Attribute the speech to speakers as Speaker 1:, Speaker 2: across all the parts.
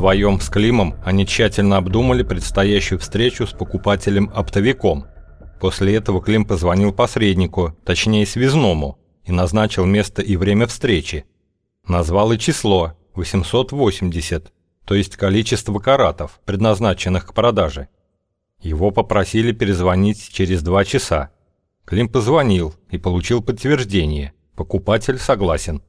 Speaker 1: Вдвоем с Климом они тщательно обдумали предстоящую встречу с покупателем-оптовиком. После этого Клим позвонил посреднику, точнее связному, и назначил место и время встречи. Назвал и число – 880, то есть количество каратов, предназначенных к продаже. Его попросили перезвонить через два часа. Клим позвонил и получил подтверждение. Покупатель согласен.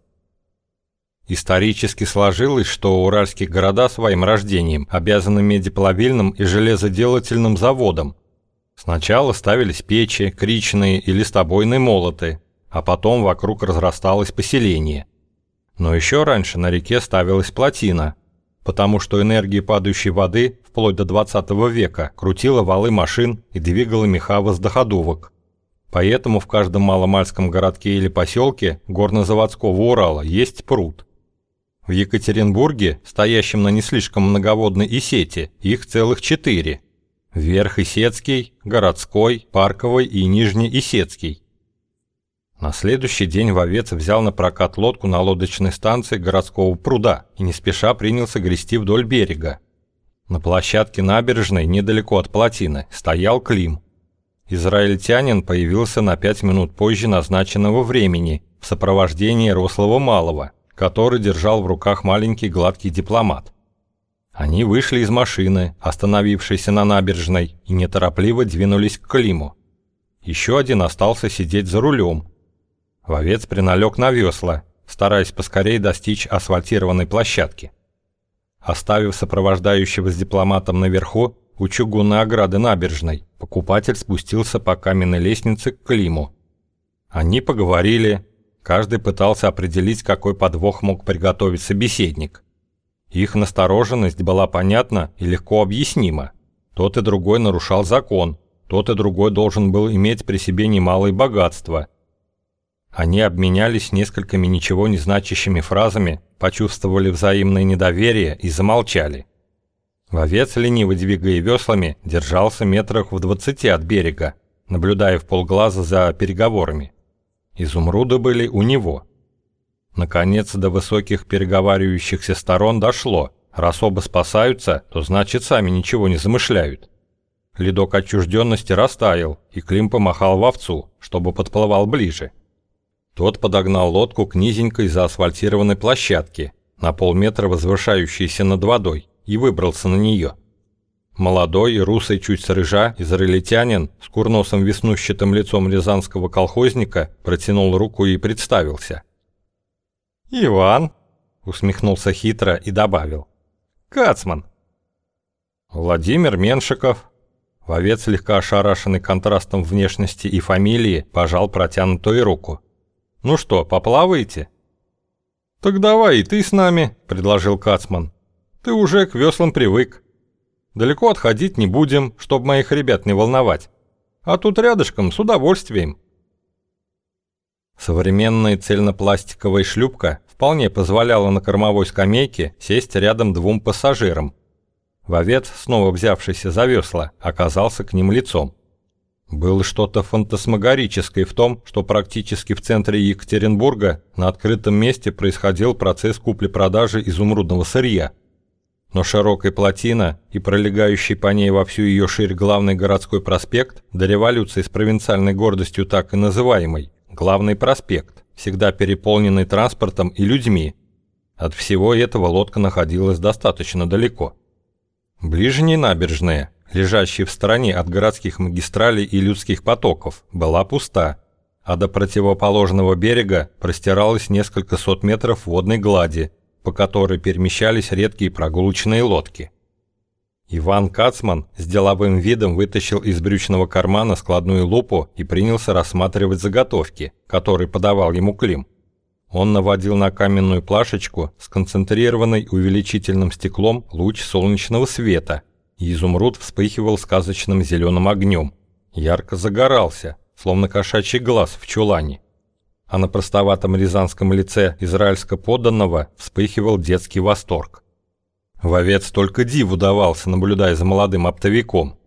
Speaker 1: Исторически сложилось, что уральские города своим рождением обязаны медиплавильным и железоделательным заводам. Сначала ставились печи, кричные и листобойные молоты, а потом вокруг разрасталось поселение. Но еще раньше на реке ставилась плотина, потому что энергия падающей воды вплоть до 20 века крутила валы машин и двигала меха воздуходувок. Поэтому в каждом маломальском городке или поселке горнозаводского Урала есть пруд. В Екатеринбурге, стоящем на не слишком многоводной Исете, их целых четыре. Верх-Исетский, Городской, Парковый и Нижний-Исетский. На следующий день вовец взял на прокат лодку на лодочной станции городского пруда и не спеша принялся грести вдоль берега. На площадке набережной, недалеко от плотины, стоял Клим. Израильтянин появился на пять минут позже назначенного времени в сопровождении рослого малого, который держал в руках маленький гладкий дипломат. Они вышли из машины, остановившейся на набережной, и неторопливо двинулись к Климу. Еще один остался сидеть за рулем, Вовец приналег на весла, стараясь поскорее достичь асфальтированной площадки. Оставив сопровождающего с дипломатом наверху у чугунной ограды набережной, покупатель спустился по каменной лестнице к Климу. Они поговорили, каждый пытался определить, какой подвох мог приготовить собеседник. Их настороженность была понятна и легко объяснима. Тот и другой нарушал закон, тот и другой должен был иметь при себе немалое богатство – они обменялись несколькими ничего не значащими фразами, почувствовали взаимное недоверие и замолчали. Вовец, лениво двигая веслами, держался метрах в двадцати от берега, наблюдая в полглаза за переговорами. Изумруды были у него. Наконец до высоких переговаривающихся сторон дошло. Раз оба спасаются, то значит сами ничего не замышляют. Ледок отчужденности растаял, и Клим помахал вовцу, чтобы подплывал ближе. Тот подогнал лодку к низенькой заасфальтированной площадке, на полметра возвышающейся над водой, и выбрался на нее. Молодой, русый чуть с рыжа, израильтянин с курносым веснущатым лицом рязанского колхозника протянул руку и представился. «Иван», — усмехнулся хитро и добавил, «Кацман». «Владимир Меншиков». Вовец, слегка ошарашенный контрастом внешности и фамилии, пожал протянутую руку. Ну что, поплаваете?» «Так давай и ты с нами», — предложил Кацман. «Ты уже к веслам привык. Далеко отходить не будем, чтобы моих ребят не волновать. А тут рядышком с удовольствием». Современная цельнопластиковая шлюпка вполне позволяла на кормовой скамейке сесть рядом двум пассажирам. Вовец, снова взявшийся за весла, оказался к ним лицом. Было что-то фантасмагорическое в том, что практически в центре Екатеринбурга на открытом месте происходил процесс купли-продажи изумрудного сырья. Но широкая плотина и пролегающий по ней во всю ее ширь главный городской проспект до революции с провинциальной гордостью так и называемый «Главный проспект», всегда переполненный транспортом и людьми. От всего этого лодка находилась достаточно далеко. Ближние набережные – лежащая в стороне от городских магистралей и людских потоков, была пуста, а до противоположного берега простиралось несколько сот метров водной глади, по которой перемещались редкие прогулочные лодки. Иван Кацман с деловым видом вытащил из брючного кармана складную лупу и принялся рассматривать заготовки, которые подавал ему Клим. Он наводил на каменную плашечку с концентрированной увеличительным стеклом луч солнечного света – изумруд вспыхивал сказочным зеленым огнем. Ярко загорался, словно кошачий глаз в чулане. А на простоватом рязанском лице израильско-подданного вспыхивал детский восторг. Вовец только диву давался, наблюдая за молодым оптовиком.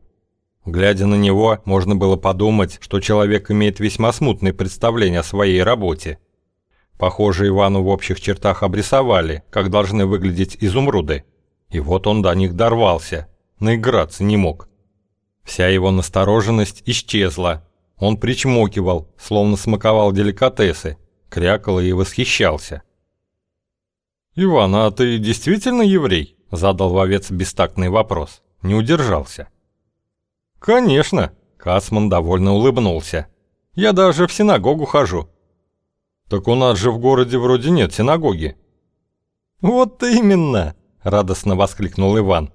Speaker 1: Глядя на него, можно было подумать, что человек имеет весьма смутное представление о своей работе. Похоже, Ивану в общих чертах обрисовали, как должны выглядеть изумруды. И вот он до них дорвался, наиграться не мог. Вся его настороженность исчезла. Он причмокивал, словно смаковал деликатесы, крякал и восхищался. «Иван, а ты действительно еврей?» – задал вовец бестактный вопрос. Не удержался. «Конечно!» – Кацман довольно улыбнулся. «Я даже в синагогу хожу». «Так у нас же в городе вроде нет синагоги». «Вот именно!» – радостно воскликнул Иван.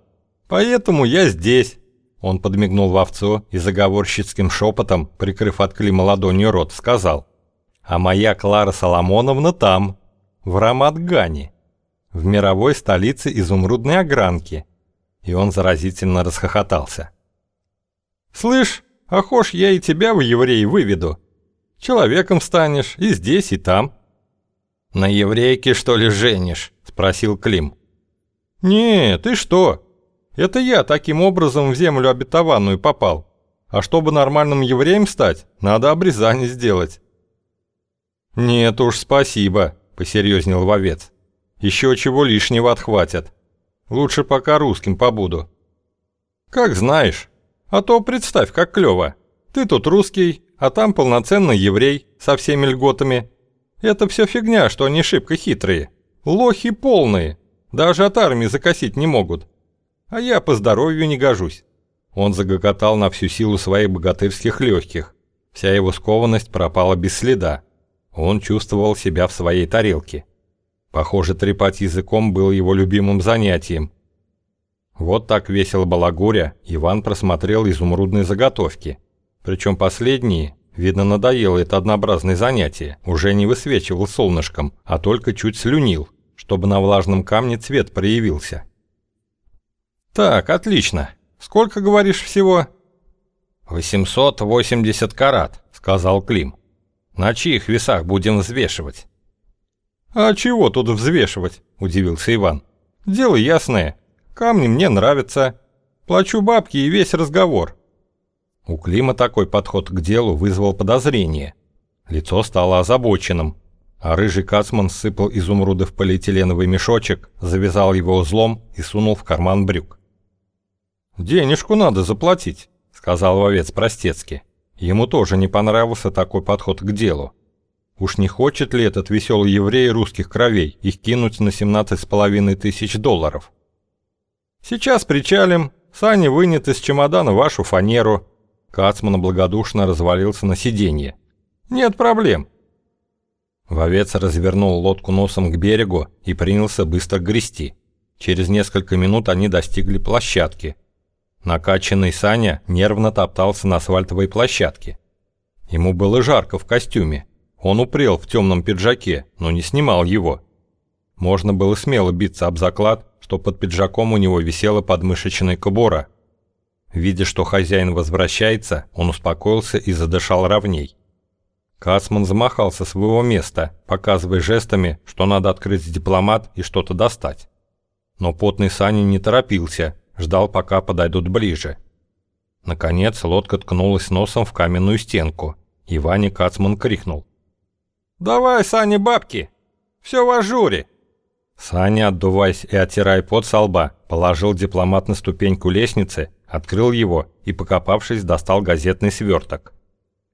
Speaker 1: «Поэтому я здесь». Он подмигнул вовцу и заговорщицким шепотом, прикрыв от Клима ладонью рот, сказал. «А моя Клара Соломоновна там, в Рамадгане» в мировой столице изумрудной огранки. И он заразительно расхохотался. «Слышь, охож я и тебя в евреи выведу. Человеком станешь и здесь, и там». «На еврейке, что ли, женишь?» – спросил Клим. «Не, ты что? Это я таким образом в землю обетованную попал. А чтобы нормальным евреем стать, надо обрезание сделать». «Нет уж, спасибо», – посерьезнел вовец. Еще чего лишнего отхватят. Лучше пока русским побуду. Как знаешь. А то представь, как клёво. Ты тут русский, а там полноценный еврей со всеми льготами. Это все фигня, что они шибко хитрые. Лохи полные. Даже от армии закосить не могут. А я по здоровью не гожусь. Он загокотал на всю силу своих богатырских легких. Вся его скованность пропала без следа. Он чувствовал себя в своей тарелке. Похоже, трепать языком было его любимым занятием. Вот так весело балагуря, Иван просмотрел изумрудные заготовки. Причем последние, видно, надоело это однообразное занятие, уже не высвечивал солнышком, а только чуть слюнил, чтобы на влажном камне цвет проявился. «Так, отлично. Сколько, говоришь, всего?» «880 карат», — сказал Клим. «На чьих весах будем взвешивать?» «А чего тут взвешивать?» – удивился Иван. «Дело ясное. Камни мне нравятся. Плачу бабки и весь разговор». У Клима такой подход к делу вызвал подозрение. Лицо стало озабоченным, а рыжий кацман сыпал изумруды в полиэтиленовый мешочек, завязал его узлом и сунул в карман брюк. «Денежку надо заплатить», — сказал вовец простецки. Ему тоже не понравился такой подход к делу. Уж не хочет ли этот веселый еврей русских кровей их кинуть на 17,5 тысяч долларов? Сейчас причалим, Саня вынет из чемодана вашу фанеру. Кацман благодушно развалился на сиденье. Нет проблем. Вовец развернул лодку носом к берегу и принялся быстро грести. Через несколько минут они достигли площадки. Накачанный Саня нервно топтался на асфальтовой площадке. Ему было жарко в костюме, он упрел в темном пиджаке, но не снимал его. Можно было смело биться об заклад, что под пиджаком у него висела подмышечная кобура. Видя, что хозяин возвращается, он успокоился и задышал ровней. Кацман замахал со своего места, показывая жестами, что надо открыть дипломат и что-то достать. Но потный Саня не торопился, ждал, пока подойдут ближе. Наконец лодка ткнулась носом в каменную стенку, и Ваня Кацман крикнул. «Давай, Саня, бабки! Все в ажуре!» Саня, отдуваясь и оттирая пот со лба, положил дипломат на ступеньку лестницы, открыл его и, покопавшись, достал газетный сверток.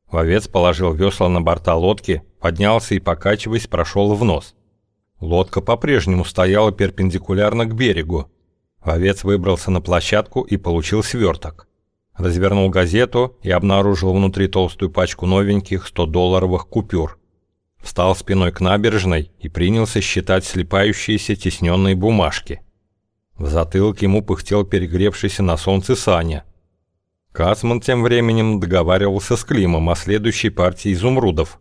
Speaker 1: Вовец положил весла на борта лодки, поднялся и, покачиваясь, прошел в нос. Лодка по-прежнему стояла перпендикулярно к берегу. Вовец выбрался на площадку и получил сверток. Развернул газету и обнаружил внутри толстую пачку новеньких 100-долларовых купюр встал спиной к набережной и принялся считать слепающиеся тесненные бумажки. В затылке ему пыхтел перегревшийся на солнце Саня. Кацман тем временем договаривался с Климом о следующей партии изумрудов.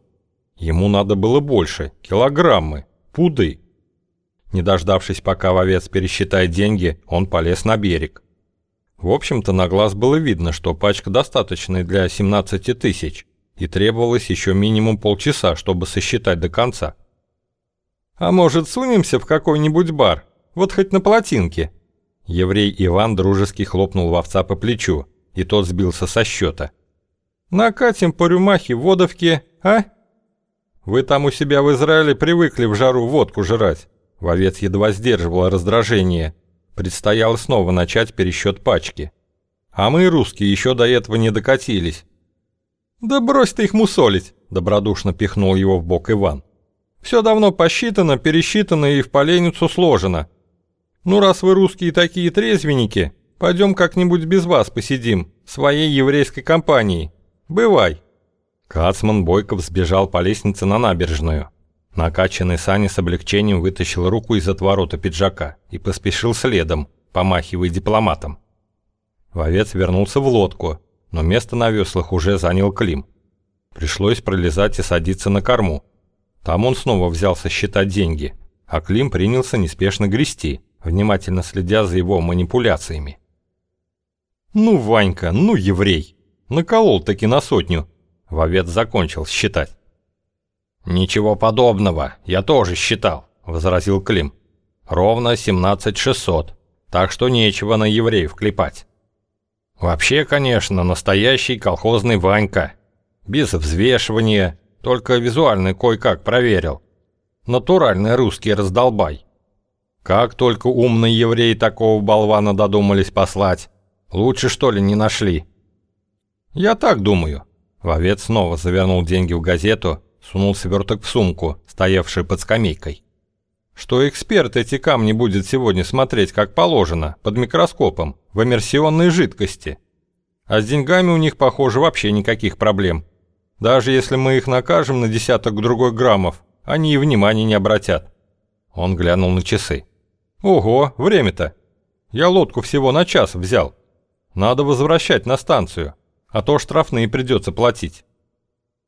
Speaker 1: Ему надо было больше, килограммы, пуды. Не дождавшись, пока вовец пересчитает деньги, он полез на берег. В общем-то, на глаз было видно, что пачка достаточная для 17 тысяч и требовалось еще минимум полчаса, чтобы сосчитать до конца. «А может, сунемся в какой-нибудь бар? Вот хоть на полотинке?» Еврей Иван дружески хлопнул вовца по плечу, и тот сбился со счета. «Накатим по рюмахе водовки, а?» «Вы там у себя в Израиле привыкли в жару водку жрать». Вовец едва сдерживал раздражение. Предстояло снова начать пересчет пачки. А мы, русские, еще до этого не докатились. «Да брось ты их мусолить!» – добродушно пихнул его в бок Иван. «Все давно посчитано, пересчитано и в поленницу сложено. Ну, раз вы русские такие трезвенники, пойдем как-нибудь без вас посидим, своей еврейской компанией. Бывай!» Кацман Бойков сбежал по лестнице на набережную. Накачанный Саня с облегчением вытащил руку из отворота пиджака и поспешил следом, помахивая дипломатом. Вовец вернулся в лодку, но место на веслах уже занял Клим. Пришлось пролезать и садиться на корму. Там он снова взялся считать деньги, а Клим принялся неспешно грести, внимательно следя за его манипуляциями. «Ну, Ванька, ну, еврей! Наколол таки на сотню!» Вовец закончил считать. «Ничего подобного, я тоже считал», — возразил Клим. «Ровно 17 600, так что нечего на евреев клепать». «Вообще, конечно, настоящий колхозный Ванька. Без взвешивания, только визуально кое-как проверил. Натуральный русский раздолбай. Как только умные евреи такого болвана додумались послать, лучше что ли не нашли?» «Я так думаю». Вовец снова завернул деньги в газету сунул сверток в сумку, стоявшую под скамейкой. Что эксперт эти камни будет сегодня смотреть как положено, под микроскопом, в иммерсионной жидкости. А с деньгами у них, похоже, вообще никаких проблем. Даже если мы их накажем на десяток другой граммов, они и внимания не обратят. Он глянул на часы. Ого, время-то. Я лодку всего на час взял. Надо возвращать на станцию, а то штрафные придется платить.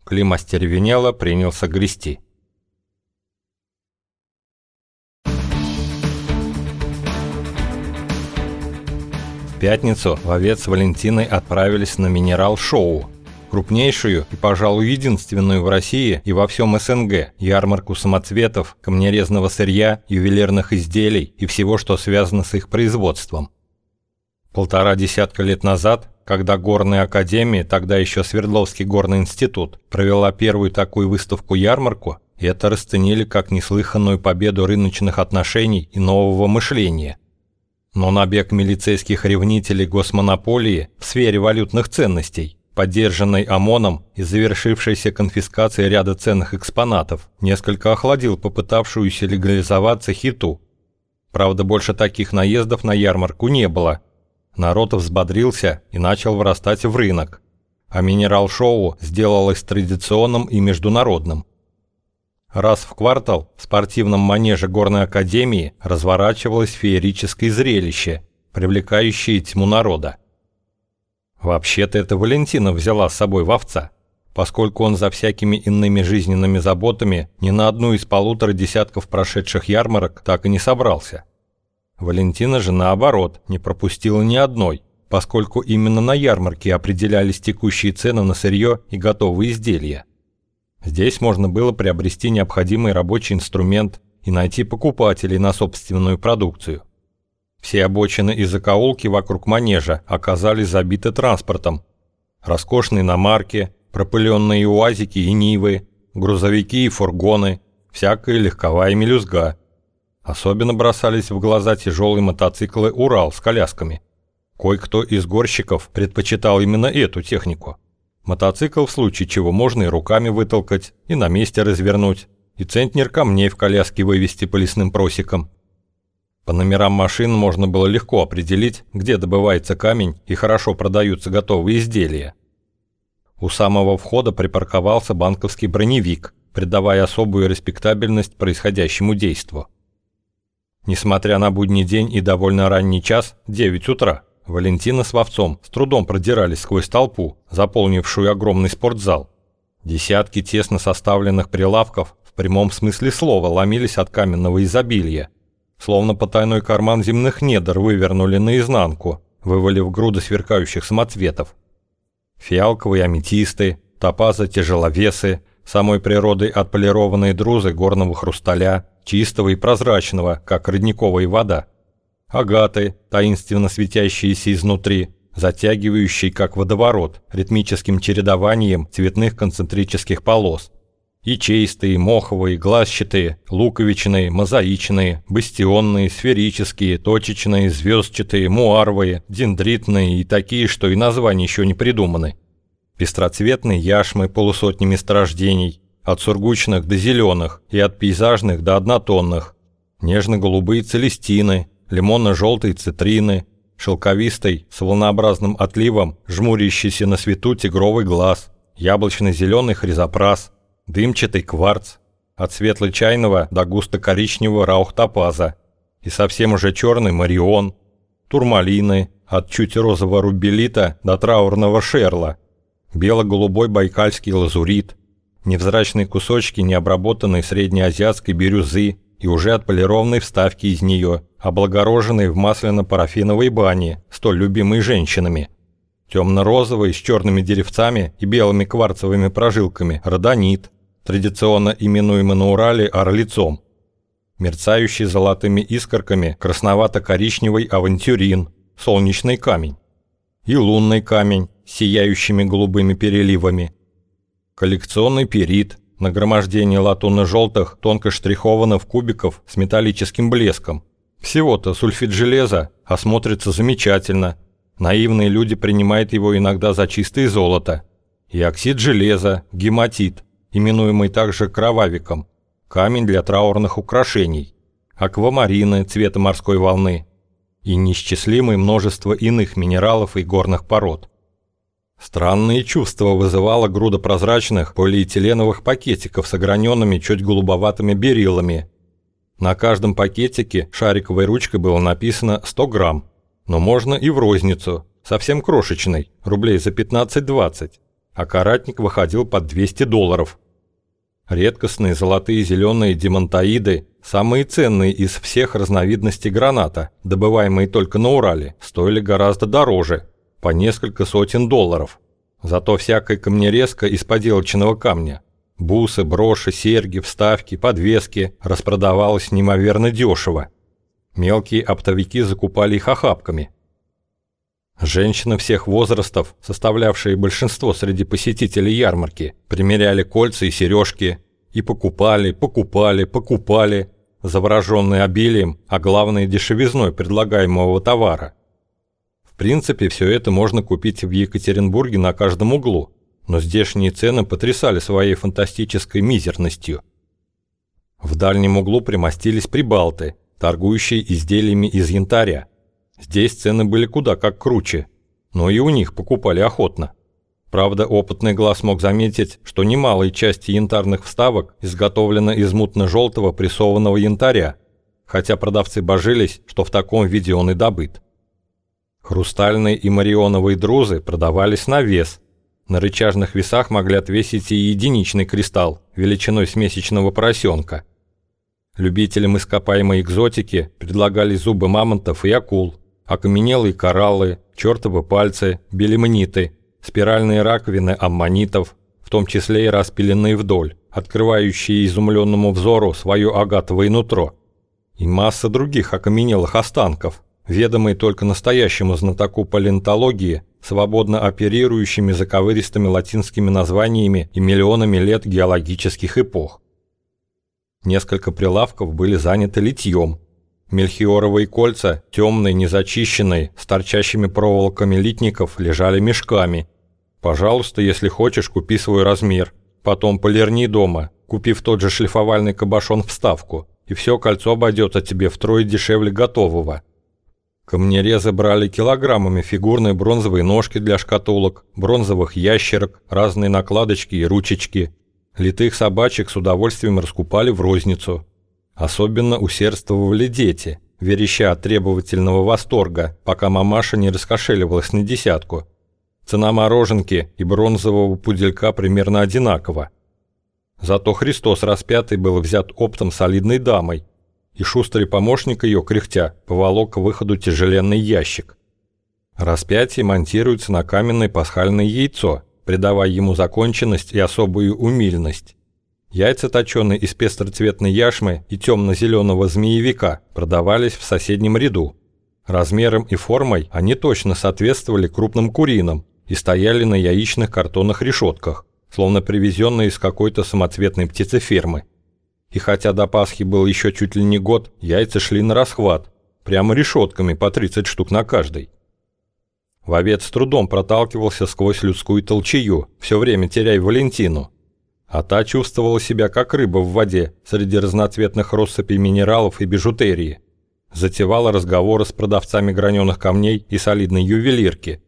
Speaker 1: Клим остервенело принялся грести. В пятницу вовец с Валентиной отправились на минерал-шоу, крупнейшую и, пожалуй, единственную в России и во всем СНГ ярмарку самоцветов, камнерезного сырья, ювелирных изделий и всего, что связано с их производством. Полтора десятка лет назад когда Горная Академия, тогда еще Свердловский горный институт, провела первую такую выставку-ярмарку, это расценили как неслыханную победу рыночных отношений и нового мышления. Но набег милицейских ревнителей госмонополии в сфере валютных ценностей, поддержанный ОМОНом и завершившейся конфискацией ряда ценных экспонатов, несколько охладил попытавшуюся легализоваться хиту. Правда, больше таких наездов на ярмарку не было – Народ взбодрился и начал вырастать в рынок, а минерал-шоу сделалось традиционным и международным. Раз в квартал в спортивном манеже Горной Академии разворачивалось феерическое зрелище, привлекающее тьму народа. Вообще-то это Валентина взяла с собой вовца, поскольку он за всякими иными жизненными заботами ни на одну из полутора десятков прошедших ярмарок так и не собрался. Валентина же, наоборот, не пропустила ни одной, поскольку именно на ярмарке определялись текущие цены на сырье и готовые изделия. Здесь можно было приобрести необходимый рабочий инструмент и найти покупателей на собственную продукцию. Все обочины и закоулки вокруг манежа оказались забиты транспортом. Роскошные иномарки, пропыленные уазики и нивы, грузовики и фургоны, всякая легковая мелюзга – Особенно бросались в глаза тяжелые мотоциклы «Урал» с колясками. Кое-кто из горщиков предпочитал именно эту технику. Мотоцикл в случае чего можно и руками вытолкать, и на месте развернуть, и центнер камней в коляске вывести по лесным просекам. По номерам машин можно было легко определить, где добывается камень и хорошо продаются готовые изделия. У самого входа припарковался банковский броневик, придавая особую респектабельность происходящему действу. Несмотря на будний день и довольно ранний час, 9 утра, Валентина с Вовцом с трудом продирались сквозь толпу, заполнившую огромный спортзал. Десятки тесно составленных прилавков в прямом смысле слова ломились от каменного изобилия. Словно потайной карман земных недр вывернули наизнанку, вывалив груды сверкающих самоцветов. Фиалковые аметисты, топазы-тяжеловесы, самой природой отполированные друзы горного хрусталя – чистого и прозрачного, как родниковая вода. Агаты, таинственно светящиеся изнутри, затягивающие, как водоворот, ритмическим чередованием цветных концентрических полос. ячеистые, моховые, глазчатые, луковичные, мозаичные, бастионные, сферические, точечные, звездчатые, муаровые, дендритные и такие, что и названия еще не придуманы. Пестроцветные яшмы полусотни месторождений, от сургучных до зеленых и от пейзажных до однотонных, нежно-голубые целестины, лимонно-желтые цитрины, шелковистый, с волнообразным отливом, жмурящийся на свету тигровый глаз, яблочно-зеленый хризопрас, дымчатый кварц, от светло-чайного до густо-коричневого раухтопаза и совсем уже черный марион, турмалины, от чуть розового рубелита до траурного шерла, бело-голубой байкальский лазурит, невзрачные кусочки необработанной среднеазиатской бирюзы и уже отполированной вставки из нее, облагороженной в масляно-парафиновой бане, столь любимой женщинами. Темно-розовый с черными деревцами и белыми кварцевыми прожилками родонит, традиционно именуемый на Урале орлицом. Мерцающий золотыми искорками красновато-коричневый авантюрин, солнечный камень. И лунный камень, сияющими голубыми переливами. Коллекционный перит, Нагромождение латунно-желтых, тонко штрихованных кубиков с металлическим блеском. Всего-то сульфид железа, а замечательно. Наивные люди принимают его иногда за чистое золото. И оксид железа, гематит, именуемый также кровавиком. Камень для траурных украшений. Аквамарины цвета морской волны. И неисчислимое множество иных минералов и горных пород. Странные чувства вызывала груда прозрачных полиэтиленовых пакетиков с ограненными чуть голубоватыми берилами. На каждом пакетике шариковой ручкой было написано 100 грамм, но можно и в розницу, совсем крошечный, рублей за 15-20, а каратник выходил под 200 долларов. Редкостные золотые зеленые демонтаиды, самые ценные из всех разновидностей граната, добываемые только на Урале, стоили гораздо дороже – по несколько сотен долларов. Зато всякая камнерезка из поделочного камня, бусы, броши, серьги, вставки, подвески распродавалась неимоверно дешево. Мелкие оптовики закупали их охапками. Женщины всех возрастов, составлявшие большинство среди посетителей ярмарки, примеряли кольца и сережки и покупали, покупали, покупали, завороженные обилием, а главное дешевизной предлагаемого товара. Принципе, все это можно купить в Екатеринбурге на каждом углу, но здешние цены потрясали своей фантастической мизерностью. В дальнем углу примостились прибалты, торгующие изделиями из янтаря. Здесь цены были куда как круче, но и у них покупали охотно. Правда, опытный глаз мог заметить, что немалые части янтарных вставок изготовлено из мутно-желтого прессованного янтаря, хотя продавцы божились, что в таком виде он и добыт. Хрустальные и марионовые друзы продавались на вес. На рычажных весах могли отвесить и единичный кристалл, величиной с месячного поросенка. Любителям ископаемой экзотики предлагали зубы мамонтов и акул, окаменелые кораллы, чертовы пальцы, белемниты, спиральные раковины аммонитов, в том числе и распиленные вдоль, открывающие изумленному взору свое агатовое нутро, и масса других окаменелых останков, ведомый только настоящему знатоку палеонтологии, свободно оперирующими заковыристыми латинскими названиями и миллионами лет геологических эпох. Несколько прилавков были заняты литьем. Мельхиоровые кольца, темные, незачищенные, с торчащими проволоками литников, лежали мешками. Пожалуйста, если хочешь, купи свой размер. Потом полирни дома, купив тот же шлифовальный кабошон вставку, и все кольцо обойдется тебе втрое дешевле готового. Камнерезы брали килограммами фигурные бронзовые ножки для шкатулок, бронзовых ящерок, разные накладочки и ручечки. Литых собачек с удовольствием раскупали в розницу. Особенно усердствовали дети, вереща от требовательного восторга, пока мамаша не раскошеливалась на десятку. Цена мороженки и бронзового пуделька примерно одинакова. Зато Христос распятый был взят оптом солидной дамой, и шустрый помощник ее, кряхтя, поволок к выходу тяжеленный ящик. Распятие монтируется на каменное пасхальное яйцо, придавая ему законченность и особую умильность. Яйца, точеные из пестроцветной яшмы и темно-зеленого змеевика, продавались в соседнем ряду. Размером и формой они точно соответствовали крупным куриным и стояли на яичных картонных решетках, словно привезенные из какой-то самоцветной птицефермы. И хотя до Пасхи был еще чуть ли не год, яйца шли на расхват, прямо решетками по 30 штук на каждой. Вовец с трудом проталкивался сквозь людскую толчею, все время теряя Валентину. А та чувствовала себя как рыба в воде среди разноцветных россыпей минералов и бижутерии. Затевала разговоры с продавцами граненых камней и солидной ювелирки.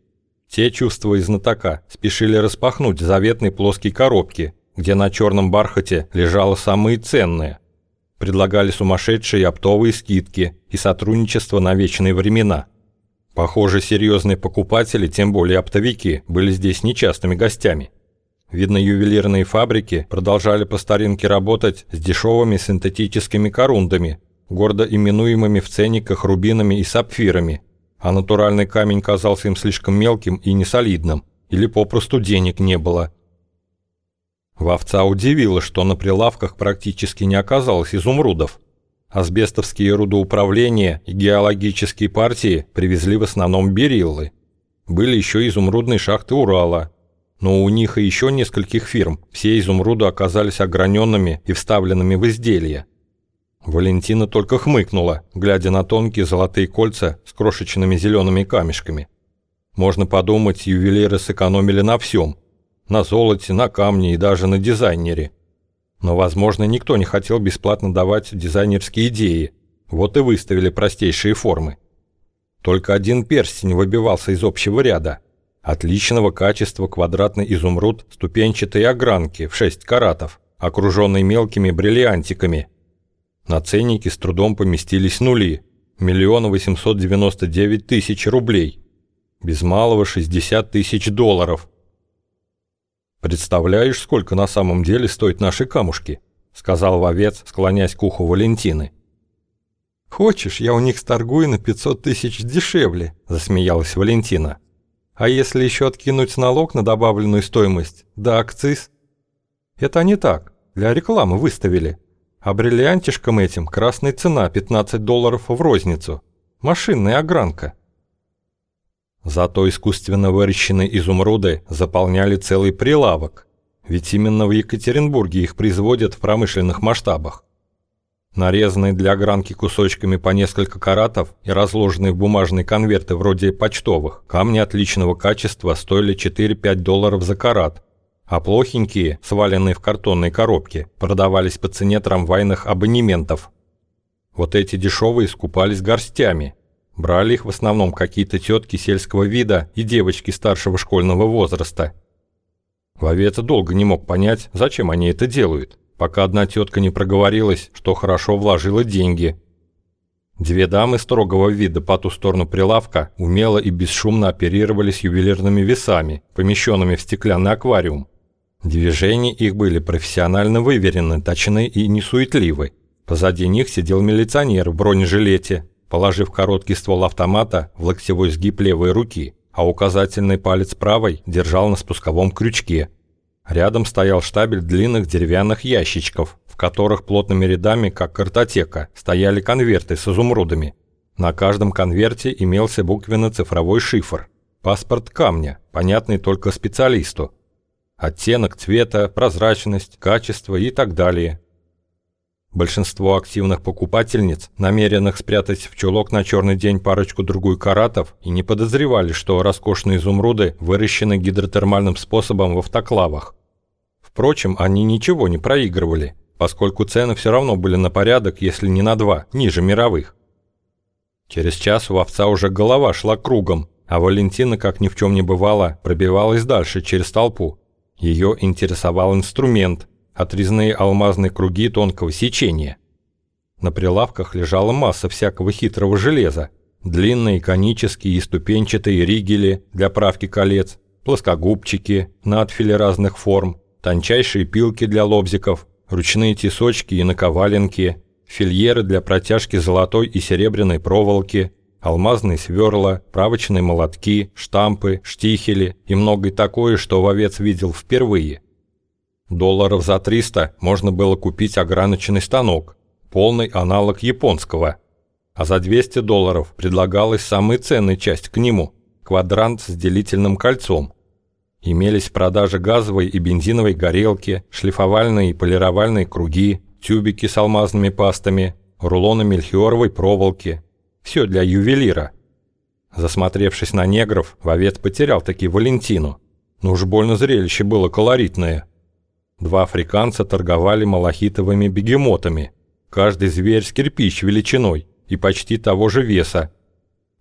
Speaker 1: Те, чувствуя знатока, спешили распахнуть заветные плоские коробки, где на черном бархате лежало самые ценные. Предлагали сумасшедшие оптовые скидки и сотрудничество на вечные времена – Похоже, серьезные покупатели, тем более оптовики, были здесь нечастыми гостями. Видно, ювелирные фабрики продолжали по старинке работать с дешевыми синтетическими корундами, гордо именуемыми в ценниках рубинами и сапфирами, а натуральный камень казался им слишком мелким и несолидным, или попросту денег не было. Вовца удивило, что на прилавках практически не оказалось изумрудов. Асбестовские рудоуправления и геологические партии привезли в основном бериллы. Были еще изумрудные шахты Урала. Но у них и еще нескольких фирм все изумруды оказались ограненными и вставленными в изделия. Валентина только хмыкнула, глядя на тонкие золотые кольца с крошечными зелеными камешками. Можно подумать, ювелиры сэкономили на всем. На золоте, на камне и даже на дизайнере. Но, возможно, никто не хотел бесплатно давать дизайнерские идеи, вот и выставили простейшие формы. Только один перстень выбивался из общего ряда. Отличного качества квадратный изумруд ступенчатой огранки в 6 каратов, окруженный мелкими бриллиантиками. На ценнике с трудом поместились нули – миллион восемьсот девяносто девять тысяч рублей. Без малого 60 тысяч долларов – «Представляешь, сколько на самом деле стоят наши камушки?» — сказал вовец, склоняясь к уху Валентины.
Speaker 2: «Хочешь, я у них сторгую на 500 тысяч дешевле», — засмеялась Валентина. «А если еще откинуть налог на добавленную стоимость, да акциз?» «Это не так, для рекламы выставили. А бриллиантишкам этим красная цена 15 долларов в розницу. Машинная огранка».
Speaker 1: Зато искусственно выращенные изумруды заполняли целый прилавок, ведь именно в Екатеринбурге их производят в промышленных масштабах. Нарезанные для огранки кусочками по несколько каратов и разложенные в бумажные конверты вроде почтовых, камни отличного качества стоили 4-5 долларов за карат, а плохенькие, сваленные в картонной коробке, продавались по цене трамвайных абонементов. Вот эти дешевые скупались горстями, Брали их в основном какие-то тетки сельского вида и девочки старшего школьного возраста. Вовец долго не мог понять, зачем они это делают, пока одна тетка не проговорилась, что хорошо вложила деньги. Две дамы строгого вида по ту сторону прилавка умело и бесшумно оперировались ювелирными весами, помещенными в стеклянный аквариум. Движения их были профессионально выверены, точны и несуетливы. Позади них сидел милиционер в бронежилете, положив короткий ствол автомата в локтевой сгиб левой руки, а указательный палец правой держал на спусковом крючке. Рядом стоял штабель длинных деревянных ящичков, в которых плотными рядами, как картотека, стояли конверты с изумрудами. На каждом конверте имелся буквенно-цифровой шифр. Паспорт камня, понятный только специалисту. Оттенок цвета, прозрачность, качество и так далее – Большинство активных покупательниц, намеренных спрятать в чулок на черный день парочку-другую каратов, и не подозревали, что роскошные изумруды выращены гидротермальным способом в автоклавах. Впрочем, они ничего не проигрывали, поскольку цены все равно были на порядок, если не на два, ниже мировых. Через час у овца уже голова шла кругом, а Валентина, как ни в чем не бывало, пробивалась дальше через толпу. Ее интересовал инструмент, отрезные алмазные круги тонкого сечения. На прилавках лежала масса всякого хитрого железа, длинные конические и ступенчатые ригели для правки колец, плоскогубчики, надфили разных форм, тончайшие пилки для лобзиков, ручные тесочки и наковаленки, фильеры для протяжки золотой и серебряной проволоки, алмазные сверла, правочные молотки, штампы, штихели и многое такое, что вовец видел впервые – Долларов за 300 можно было купить ограниченный станок, полный аналог японского. А за 200 долларов предлагалась самая ценная часть к нему – квадрант с делительным кольцом. Имелись в продаже газовые и бензиновые горелки, шлифовальные и полировальные круги, тюбики с алмазными пастами, рулоны мельхиоровой проволоки. Все для ювелира. Засмотревшись на негров, вовец потерял таки Валентину. Но уж больно зрелище было колоритное. Два африканца торговали малахитовыми бегемотами. Каждый зверь с кирпич величиной и почти того же веса.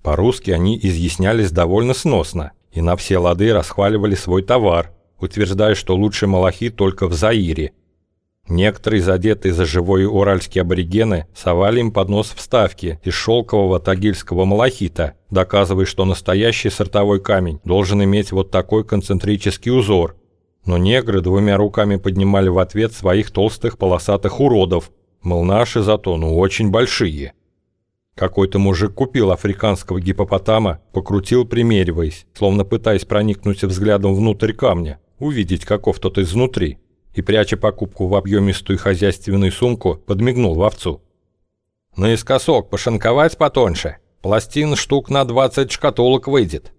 Speaker 1: По-русски они изъяснялись довольно сносно и на все лады расхваливали свой товар, утверждая, что лучше малахит только в Заире. Некоторые задетые за живое уральские аборигены совали им под нос вставки из шелкового тагильского малахита, доказывая, что настоящий сортовой камень должен иметь вот такой концентрический узор. Но негры двумя руками поднимали в ответ своих толстых полосатых уродов, мол, наши зато ну очень большие. Какой-то мужик купил африканского гипопотама, покрутил, примериваясь, словно пытаясь проникнуть взглядом внутрь камня, увидеть, каков тот изнутри, и, пряча покупку в объемистую хозяйственную сумку, подмигнул вовцу. «Наискосок пошинковать потоньше, пластин штук на 20 шкатулок выйдет».